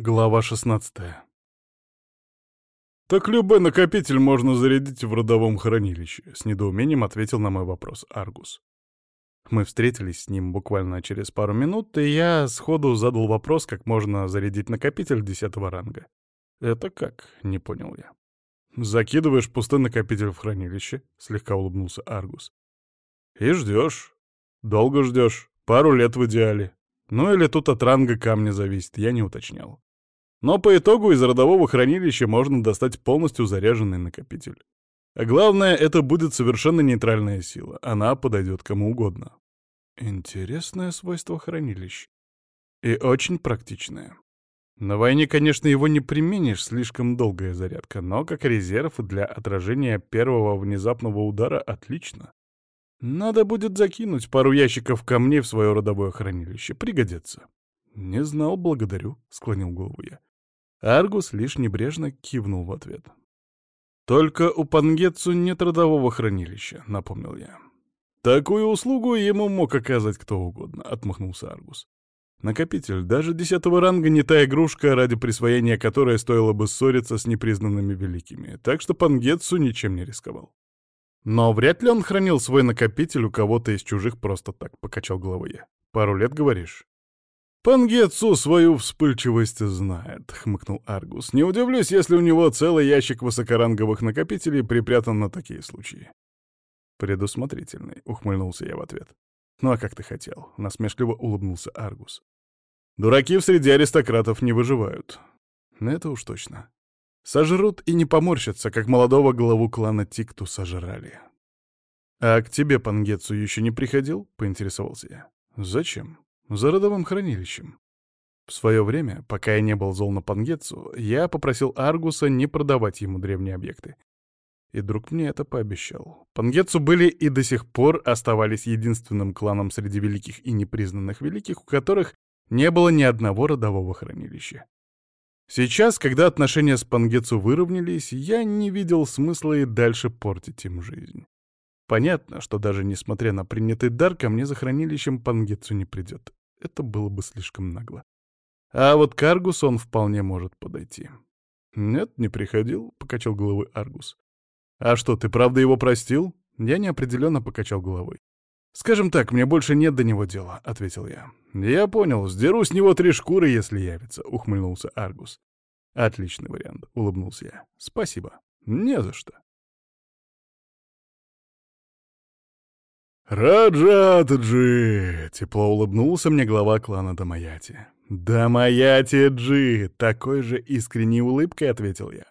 Глава 16 «Так любой накопитель можно зарядить в родовом хранилище», — с недоумением ответил на мой вопрос Аргус. Мы встретились с ним буквально через пару минут, и я сходу задал вопрос, как можно зарядить накопитель десятого ранга. «Это как?» — не понял я. «Закидываешь пустой накопитель в хранилище», — слегка улыбнулся Аргус. «И ждешь. Долго ждешь. Пару лет в идеале. Ну или тут от ранга камня зависит, я не уточнял. Но по итогу из родового хранилища можно достать полностью заряженный накопитель. А главное, это будет совершенно нейтральная сила. Она подойдет кому угодно. Интересное свойство хранилищ. И очень практичное. На войне, конечно, его не применишь, слишком долгая зарядка, но как резерв для отражения первого внезапного удара отлично. Надо будет закинуть пару ящиков камней в свое родовое хранилище. Пригодится. «Не знал, благодарю», — склонил голову я. Аргус лишь небрежно кивнул в ответ. «Только у Пангетсу нет родового хранилища», — напомнил я. «Такую услугу ему мог оказать кто угодно», — отмахнулся Аргус. «Накопитель, даже десятого ранга не та игрушка, ради присвоения которой стоило бы ссориться с непризнанными великими, так что Пангетсу ничем не рисковал». «Но вряд ли он хранил свой накопитель у кого-то из чужих просто так», — покачал головой я. «Пару лет, говоришь?» «Пангетсу свою вспыльчивость знает», — хмыкнул Аргус. «Не удивлюсь, если у него целый ящик высокоранговых накопителей припрятан на такие случаи». «Предусмотрительный», — ухмыльнулся я в ответ. «Ну а как ты хотел?» — насмешливо улыбнулся Аргус. «Дураки в среде аристократов не выживают». «Это уж точно. Сожрут и не поморщатся, как молодого главу клана Тикту сожрали». «А к тебе Пангетсу еще не приходил?» — поинтересовался я. «Зачем?» За родовым хранилищем. В свое время, пока я не был зол на Пангетсу, я попросил Аргуса не продавать ему древние объекты. И друг мне это пообещал. Пангетсу были и до сих пор оставались единственным кланом среди великих и непризнанных великих, у которых не было ни одного родового хранилища. Сейчас, когда отношения с Пангетсу выровнялись, я не видел смысла и дальше портить им жизнь. Понятно, что даже несмотря на принятый дар, ко мне за хранилищем Пангетсу не придет. Это было бы слишком нагло. А вот к Аргусу он вполне может подойти. «Нет, не приходил», — покачал головой Аргус. «А что, ты правда его простил?» Я неопределенно покачал головой. «Скажем так, мне больше нет до него дела», — ответил я. «Я понял, сдеру с него три шкуры, если явится», — ухмыльнулся Аргус. «Отличный вариант», — улыбнулся я. «Спасибо». «Не за что». «Раджат-джи!» — тепло улыбнулся мне глава клана Дамаяти. «Дамаяти-джи!» — такой же искренней улыбкой ответил я.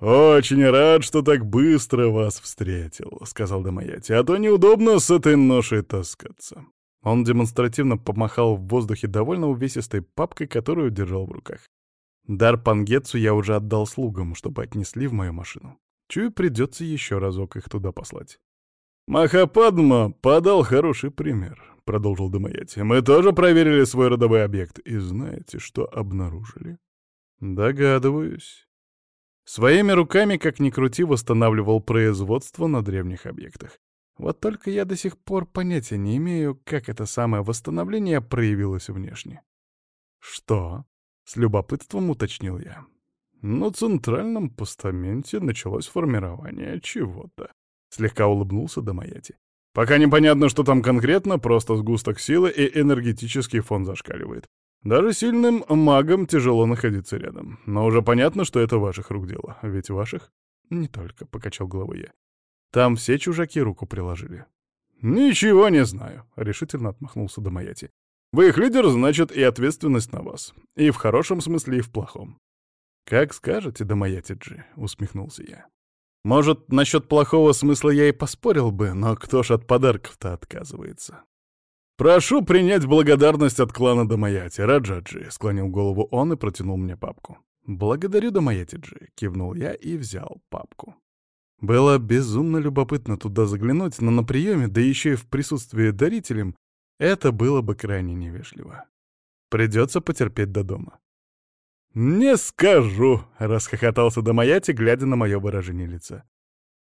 «Очень рад, что так быстро вас встретил», — сказал Дамаяти, «а то неудобно с этой ношей таскаться». Он демонстративно помахал в воздухе довольно увесистой папкой, которую держал в руках. Дар Пангетсу я уже отдал слугам, чтобы отнесли в мою машину. Чую, придется еще разок их туда послать. «Махападма подал хороший пример», — продолжил Дамаяти. «Мы тоже проверили свой родовой объект, и знаете, что обнаружили?» «Догадываюсь». Своими руками, как ни крути, восстанавливал производство на древних объектах. Вот только я до сих пор понятия не имею, как это самое восстановление проявилось внешне. «Что?» — с любопытством уточнил я. На центральном постаменте началось формирование чего-то. Слегка улыбнулся Домаяти. Пока непонятно, что там конкретно, просто сгусток силы и энергетический фон зашкаливает. Даже сильным магам тяжело находиться рядом. Но уже понятно, что это ваших рук дело. Ведь ваших? Не только, — покачал головой я. Там все чужаки руку приложили. «Ничего не знаю», — решительно отмахнулся Домаяти. «Вы их лидер, значит, и ответственность на вас. И в хорошем смысле, и в плохом». «Как скажете, Домаяти-джи», — усмехнулся я. Может, насчет плохого смысла я и поспорил бы, но кто ж от подарков-то отказывается? «Прошу принять благодарность от клана Дамаяти, Раджаджи», — склонил голову он и протянул мне папку. «Благодарю, Дамаяти-джи», — кивнул я и взял папку. Было безумно любопытно туда заглянуть, но на приеме, да еще и в присутствии дарителем, это было бы крайне невежливо. Придется потерпеть до дома. «Не скажу!» — расхохотался Дамаяти, глядя на мое выражение лица.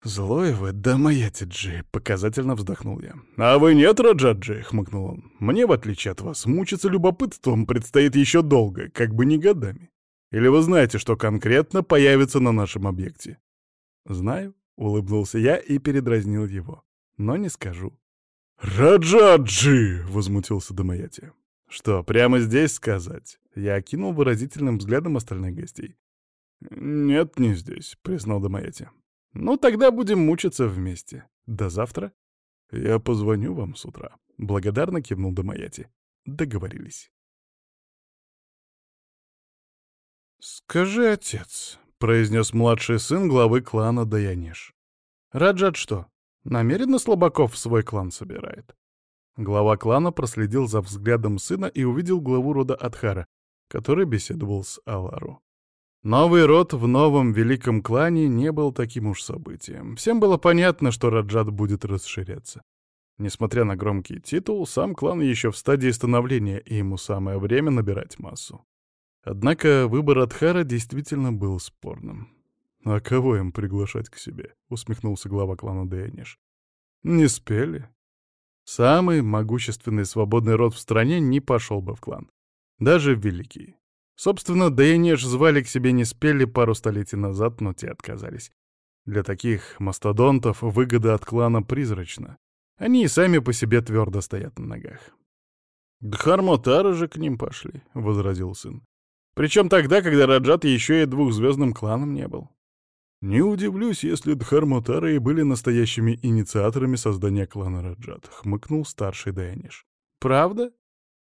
«Злой вы, Дамаяти-джи!» — показательно вздохнул я. «А вы нет, Раджаджи!» — хмыкнул он. «Мне, в отличие от вас, мучиться любопытством предстоит еще долго, как бы не годами». Или вы знаете, что конкретно появится на нашем объекте?» «Знаю», — улыбнулся я и передразнил его. «Но не скажу». «Раджаджи!» — возмутился Дамаяти. «Что, прямо здесь сказать?» Я окинул выразительным взглядом остальных гостей. «Нет, не здесь», — признал Дамаяти. «Ну, тогда будем мучиться вместе. До завтра?» «Я позвоню вам с утра», — благодарно кивнул Дамаяти. Договорились. «Скажи, отец», — произнес младший сын главы клана Даяниш. «Раджат что, намеренно слабаков в свой клан собирает?» Глава клана проследил за взглядом сына и увидел главу рода Адхара, который беседовал с Алару. Новый род в новом великом клане не был таким уж событием. Всем было понятно, что Раджат будет расширяться. Несмотря на громкий титул, сам клан еще в стадии становления, и ему самое время набирать массу. Однако выбор Адхара действительно был спорным. «А кого им приглашать к себе?» — усмехнулся глава клана Дэйниш. «Не спели?» Самый могущественный свободный род в стране не пошел бы в клан. Даже Великий. Собственно, Дэйниш звали к себе не спели пару столетий назад, но те отказались. Для таких мастодонтов выгода от клана призрачна. Они и сами по себе твердо стоят на ногах. «Дхармотары же к ним пошли», — возразил сын. Причем тогда, когда Раджат еще и двухзвездным кланом не был. Не удивлюсь, если Дхармотары и были настоящими инициаторами создания клана Раджат, хмыкнул старший Дэниш. Правда?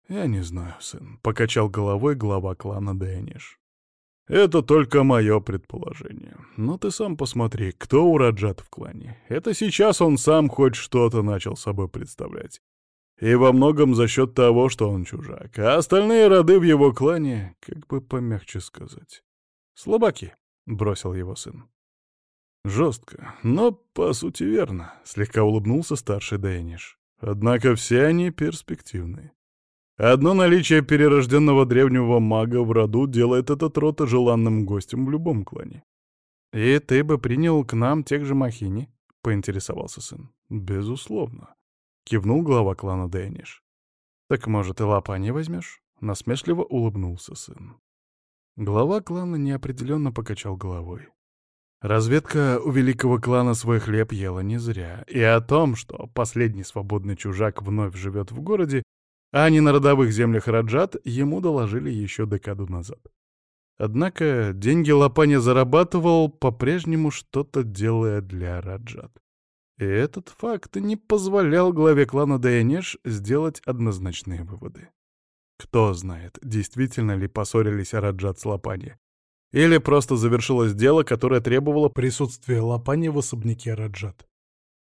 Я не знаю, сын, покачал головой глава клана Дэниш. Это только мое предположение. Но ты сам посмотри, кто у Раджат в клане. Это сейчас он сам хоть что-то начал собой представлять. И во многом за счет того, что он чужак. А остальные роды в его клане, как бы помягче сказать. «Слабаки», — бросил его сын. Жестко, но, по сути, верно, — слегка улыбнулся старший Дэниш. Однако все они перспективные. Одно наличие перерожденного древнего мага в роду делает этот род желанным гостем в любом клане. «И ты бы принял к нам тех же Махини?» — поинтересовался сын. «Безусловно», — кивнул глава клана Дэниш. «Так, может, и лапани возьмешь?» — насмешливо улыбнулся сын. Глава клана неопределенно покачал головой. Разведка у великого клана свой хлеб ела не зря, и о том, что последний свободный чужак вновь живет в городе, а не на родовых землях Раджат, ему доложили еще декаду назад. Однако деньги Лапаня зарабатывал, по-прежнему что-то делая для Раджат. И этот факт не позволял главе клана Дайонеш сделать однозначные выводы. Кто знает, действительно ли поссорились Раджат с Лапани. Или просто завершилось дело, которое требовало присутствия Лапани в особняке Раджат.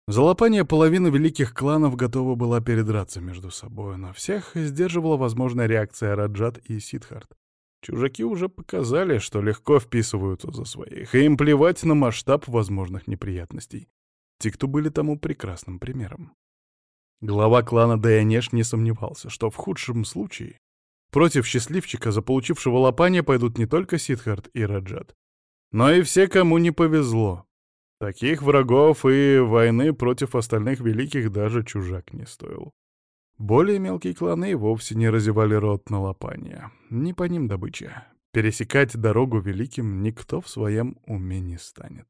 За Лапания половина великих кланов готова была передраться между собой, но всех сдерживала возможная реакция Раджат и Сидхарт. Чужаки уже показали, что легко вписываются за своих, и им плевать на масштаб возможных неприятностей. Те, кто были тому прекрасным примером. Глава клана Дайонеш не сомневался, что в худшем случае против счастливчика, заполучившего лопания, пойдут не только Сидхарт и Раджат, но и все, кому не повезло. Таких врагов и войны против остальных великих даже чужак не стоил. Более мелкие кланы вовсе не разевали рот на лопание. Не по ним добыча. Пересекать дорогу великим никто в своем уме не станет.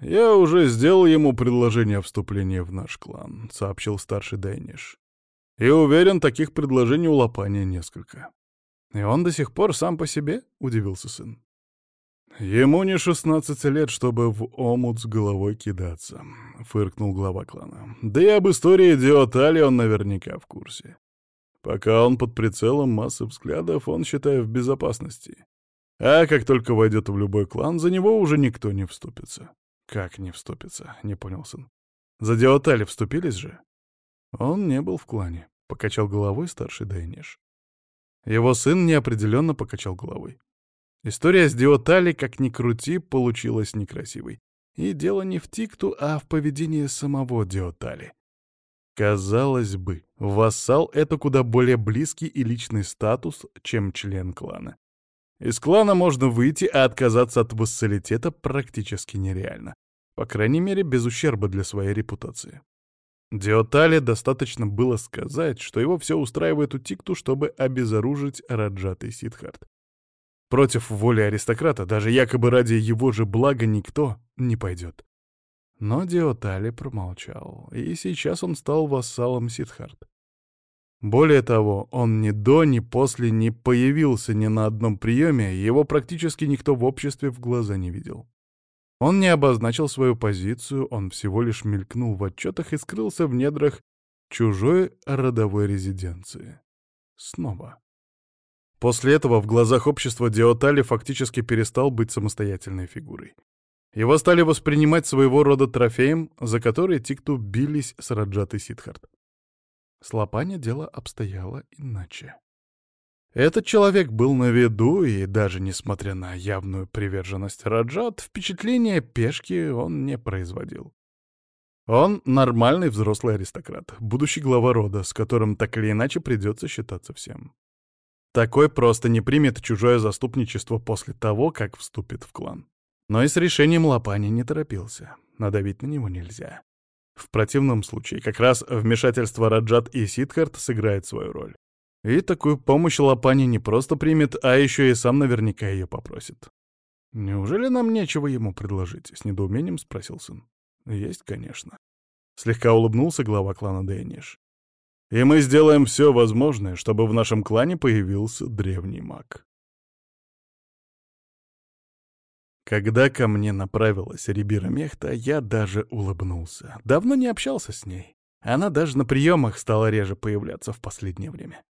«Я уже сделал ему предложение вступления в наш клан», — сообщил старший Дэниш. «И уверен, таких предложений у Лопания несколько». «И он до сих пор сам по себе?» — удивился сын. «Ему не шестнадцать лет, чтобы в омут с головой кидаться», — фыркнул глава клана. «Да и об истории Диотали он наверняка в курсе. Пока он под прицелом массы взглядов, он, считает в безопасности. А как только войдет в любой клан, за него уже никто не вступится. «Как не вступиться?» — не понял сын. «За Диотали вступились же?» Он не был в клане, — покачал головой старший Дайниш. Его сын неопределенно покачал головой. История с Диотали, как ни крути, получилась некрасивой. И дело не в Тикту, а в поведении самого Диотали. Казалось бы, вассал — это куда более близкий и личный статус, чем член клана. Из клана можно выйти, а отказаться от вассалитета практически нереально. По крайней мере, без ущерба для своей репутации. Диотале достаточно было сказать, что его все устраивает у Тикту, чтобы обезоружить Раджат и Сидхарт. Против воли аристократа, даже якобы ради его же блага, никто не пойдет. Но Диотали промолчал, и сейчас он стал вассалом Сидхарт. Более того, он ни до, ни после не появился ни на одном приеме, его практически никто в обществе в глаза не видел. Он не обозначил свою позицию, он всего лишь мелькнул в отчетах и скрылся в недрах чужой родовой резиденции. Снова. После этого в глазах общества Диотали фактически перестал быть самостоятельной фигурой. Его стали воспринимать своего рода трофеем, за который Тикту бились с Раджат и Сидхарт. С Лопаня дело обстояло иначе. Этот человек был на виду, и даже несмотря на явную приверженность Раджат, впечатление пешки он не производил. Он нормальный взрослый аристократ, будущий глава рода, с которым так или иначе придется считаться всем. Такой просто не примет чужое заступничество после того, как вступит в клан. Но и с решением Лопани не торопился. Надавить на него нельзя. В противном случае как раз вмешательство Раджат и Сидхарт сыграет свою роль. И такую помощь Лапани не просто примет, а еще и сам наверняка ее попросит. «Неужели нам нечего ему предложить?» — с недоумением спросил сын. «Есть, конечно». Слегка улыбнулся глава клана Дэниш. «И мы сделаем все возможное, чтобы в нашем клане появился древний маг». Когда ко мне направилась Рибира Мехта, я даже улыбнулся. Давно не общался с ней. Она даже на приемах стала реже появляться в последнее время.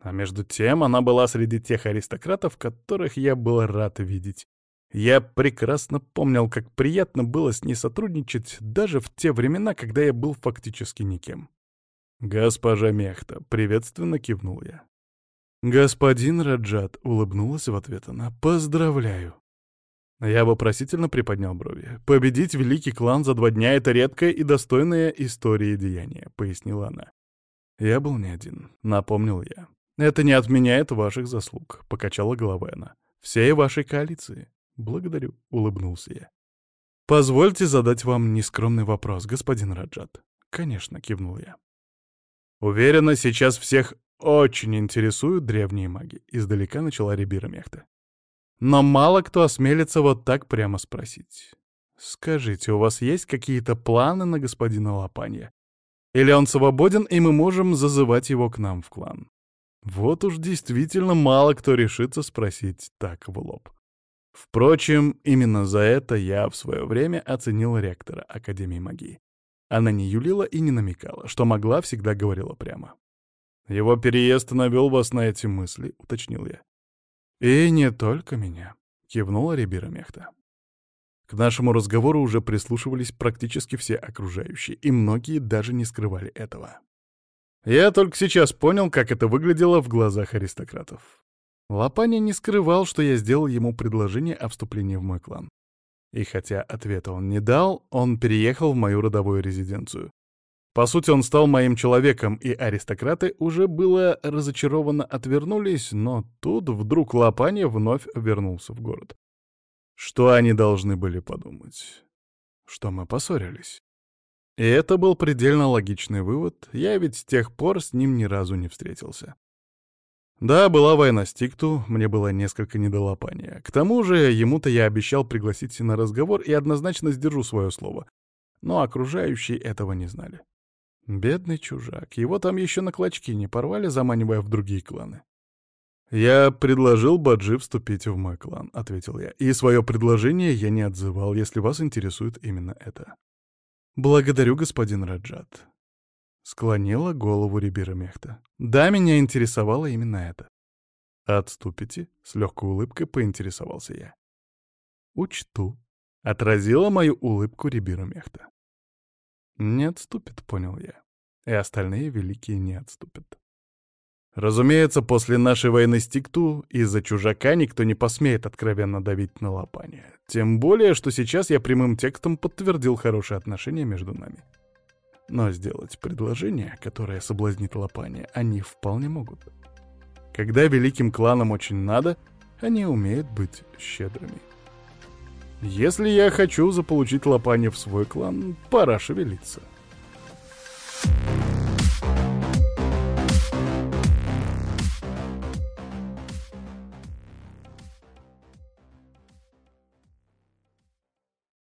А между тем она была среди тех аристократов, которых я был рад видеть. Я прекрасно помнил, как приятно было с ней сотрудничать даже в те времена, когда я был фактически никем. «Госпожа Мехта», — приветственно кивнул я. «Господин Раджат», — улыбнулась в ответ она, — «поздравляю». Я вопросительно приподнял брови. «Победить великий клан за два дня — это редкое и достойное истории деяние», — пояснила она. «Я был не один», — напомнил я. «Это не отменяет ваших заслуг», — покачала головой она. «Всей вашей коалиции». «Благодарю», — улыбнулся я. «Позвольте задать вам нескромный вопрос, господин Раджат». «Конечно», — кивнул я. «Уверена, сейчас всех очень интересуют древние маги», — издалека начала Рибира Мехта. Но мало кто осмелится вот так прямо спросить. «Скажите, у вас есть какие-то планы на господина Лопанья? Или он свободен, и мы можем зазывать его к нам в клан?» Вот уж действительно мало кто решится спросить так в лоб. Впрочем, именно за это я в свое время оценил ректора Академии магии. Она не юлила и не намекала, что могла, всегда говорила прямо. «Его переезд навел вас на эти мысли», — уточнил я. «И не только меня», — кивнула Рибира Мехта. К нашему разговору уже прислушивались практически все окружающие, и многие даже не скрывали этого. Я только сейчас понял, как это выглядело в глазах аристократов. Лапаня не скрывал, что я сделал ему предложение о вступлении в мой клан. И хотя ответа он не дал, он переехал в мою родовую резиденцию, по сути, он стал моим человеком, и аристократы уже было разочарованно отвернулись, но тут вдруг Лопанья вновь вернулся в город. Что они должны были подумать? Что мы поссорились. И это был предельно логичный вывод, я ведь с тех пор с ним ни разу не встретился. Да, была война с Тикту, мне было несколько недолопания. К тому же, ему-то я обещал пригласить на разговор и однозначно сдержу свое слово. Но окружающие этого не знали. Бедный чужак, его там еще на клочки не порвали, заманивая в другие кланы. «Я предложил Баджи вступить в мой клан», — ответил я. «И свое предложение я не отзывал, если вас интересует именно это». «Благодарю, господин Раджат», — склонила голову Рибира Мехта. «Да, меня интересовало именно это». «Отступите?» — с легкой улыбкой поинтересовался я. «Учту», — отразила мою улыбку Рибира Мехта. Не отступит, понял я. И остальные великие не отступят. Разумеется, после нашей войны с Тикту из-за чужака никто не посмеет откровенно давить на Лопания. Тем более, что сейчас я прямым текстом подтвердил хорошие отношения между нами. Но сделать предложение, которое соблазнит Лопания, они вполне могут. Когда великим кланам очень надо, они умеют быть щедрыми. Если я хочу заполучить Лопани в свой клан, пора шевелиться. Thank